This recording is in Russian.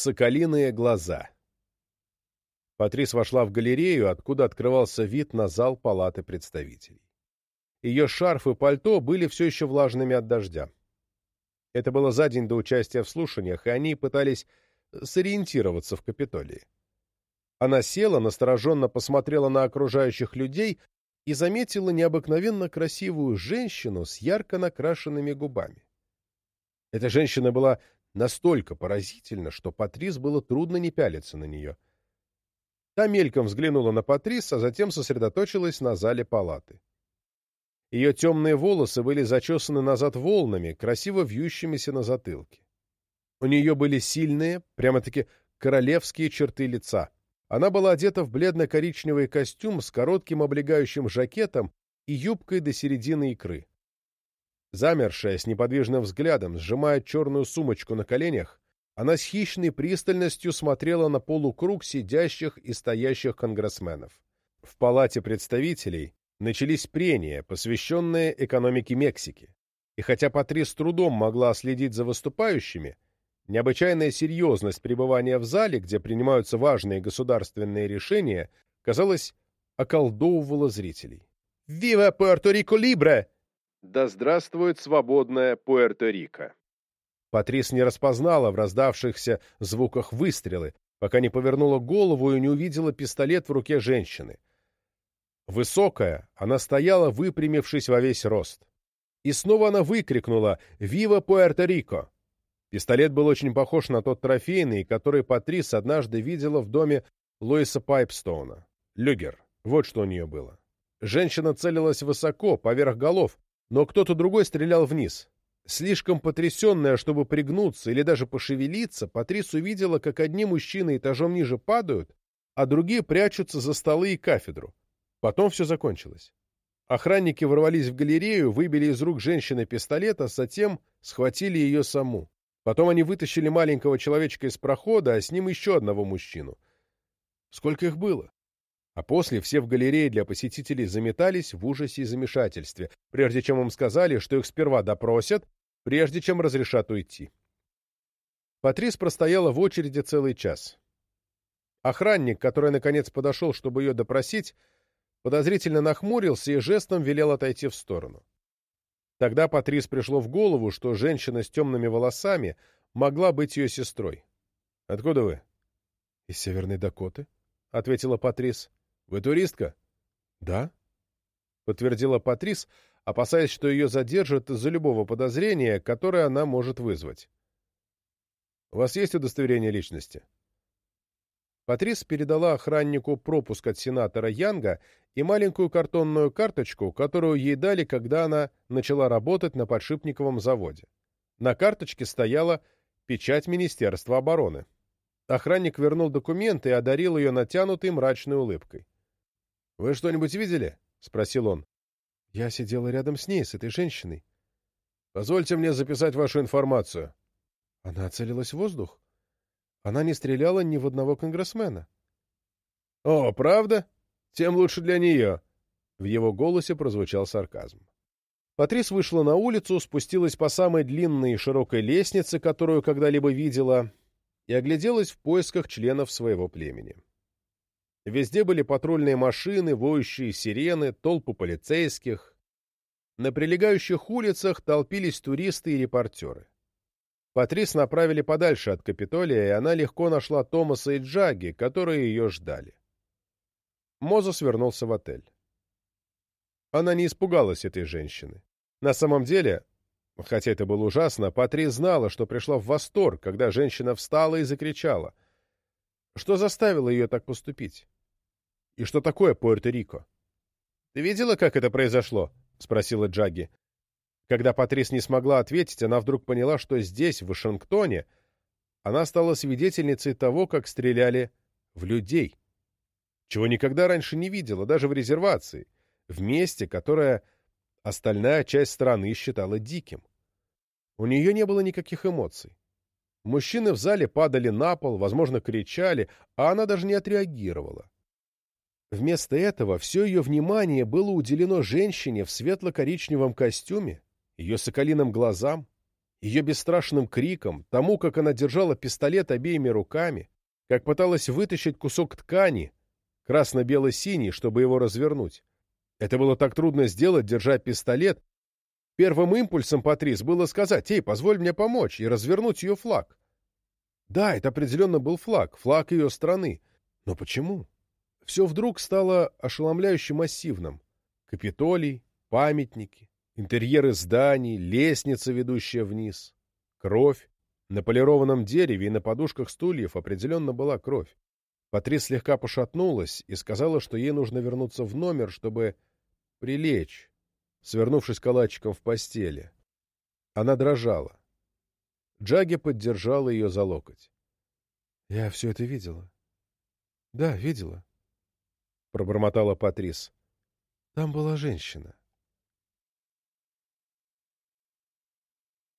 Соколиные глаза. Патрис вошла в галерею, откуда открывался вид на зал палаты представителей. Ее шарф и пальто были все еще влажными от дождя. Это было за день до участия в слушаниях, и они пытались сориентироваться в Капитолии. Она села, настороженно посмотрела на окружающих людей и заметила необыкновенно красивую женщину с ярко накрашенными губами. Эта женщина была настолько поразительна, что Патрис было трудно не пялиться на нее. Та мельком взглянула на Патрис, а затем сосредоточилась на зале палаты. Ее темные волосы были зачесаны назад волнами, красиво вьющимися на затылке. У нее были сильные, прямо-таки королевские черты лица. Она была одета в бледно-коричневый костюм с коротким облегающим жакетом и юбкой до середины икры. Замершая, с неподвижным взглядом, сжимая черную сумочку на коленях, она с хищной пристальностью смотрела на полукруг сидящих и стоящих конгрессменов. В Палате представителей начались прения, посвященные экономике Мексики. И хотя Патрис с трудом могла следить за выступающими, необычайная серьезность пребывания в зале, где принимаются важные государственные решения, казалось, околдовывала зрителей. «Вива Пуэрто-Рико Либре!» «Да здравствует свободная Пуэрто-Рико!» Патрис не распознала в раздавшихся звуках выстрелы, пока не повернула голову и не увидела пистолет в руке женщины. Высокая, она стояла, выпрямившись во весь рост. И снова она выкрикнула «Вива Пуэрто-Рико!». Пистолет был очень похож на тот трофейный, который Патрис однажды видела в доме Луиса Пайпстоуна. Люгер. Вот что у нее было. Женщина целилась высоко, поверх голов, но кто-то другой стрелял вниз. Слишком потрясенная, чтобы пригнуться или даже пошевелиться, Патрис увидела, как одни мужчины этажом ниже падают, а другие прячутся за столы и кафедру. Потом все закончилось. Охранники ворвались в галерею, выбили из рук женщины пистолет, а затем схватили ее саму. Потом они вытащили маленького человечка из прохода, а с ним еще одного мужчину. Сколько их было? А после все в галерее для посетителей заметались в ужасе и замешательстве, прежде чем им сказали, что их сперва допросят, прежде чем разрешат уйти. Патрис простояла в очереди целый час. Охранник, который наконец подошел, чтобы ее допросить, подозрительно нахмурился и жестом велел отойти в сторону. Тогда Патрис пришло в голову, что женщина с темными волосами могла быть ее сестрой. — Откуда вы? — Из Северной Дакоты, — ответила Патрис. — Вы туристка? — Да, — подтвердила Патрис, опасаясь, что ее задержат из-за любого подозрения, которое она может вызвать. — У вас есть удостоверение личности? — Патрис передала охраннику пропуск от сенатора Янга и маленькую картонную карточку, которую ей дали, когда она начала работать на подшипниковом заводе. На карточке стояла печать Министерства обороны. Охранник вернул документы и одарил ее натянутой мрачной улыбкой. — Вы что-нибудь видели? — спросил он. — Я сидела рядом с ней, с этой женщиной. — Позвольте мне записать вашу информацию. — Она целилась в воздух? Она не стреляла ни в одного конгрессмена. — О, правда? Тем лучше для нее. В его голосе прозвучал сарказм. Патрис вышла на улицу, спустилась по самой длинной и широкой лестнице, которую когда-либо видела, и огляделась в поисках членов своего племени. Везде были патрульные машины, воющие сирены, толпы полицейских. На прилегающих улицах толпились туристы и репортеры. Патрис направили подальше от Капитолия, и она легко нашла Томаса и Джаги, которые ее ждали. Мозес вернулся в отель. Она не испугалась этой женщины. На самом деле, хотя это было ужасно, Патрис знала, что пришла в восторг, когда женщина встала и закричала. Что заставило ее так поступить? И что такое Пуэрто-Рико? «Ты видела, как это произошло?» — спросила Джаги. Когда Патрис не смогла ответить, она вдруг поняла, что здесь, в Вашингтоне, она стала свидетельницей того, как стреляли в людей, чего никогда раньше не видела, даже в резервации, в месте, которое остальная часть страны считала диким. У нее не было никаких эмоций. Мужчины в зале падали на пол, возможно, кричали, а она даже не отреагировала. Вместо этого все ее внимание было уделено женщине в светло-коричневом костюме, ее соколиным глазам, ее бесстрашным криком, тому, как она держала пистолет обеими руками, как пыталась вытащить кусок ткани, красно-бело-синий, чтобы его развернуть. Это было так трудно сделать, держа пистолет. Первым импульсом Патрис было сказать «Эй, позволь мне помочь» и развернуть ее флаг. Да, это определенно был флаг, флаг ее страны. Но почему? Все вдруг стало ошеломляюще массивным. Капитолий, памятники, интерьеры зданий, лестница, ведущая вниз. Кровь. На полированном дереве и на подушках стульев определенно была кровь. Патрис слегка пошатнулась и сказала, что ей нужно вернуться в номер, чтобы прилечь, свернувшись калачиком в постели. Она дрожала. Джаги поддержала ее за локоть. — Я все это видела. — Да, видела, — пробормотала Патрис. — Там была женщина.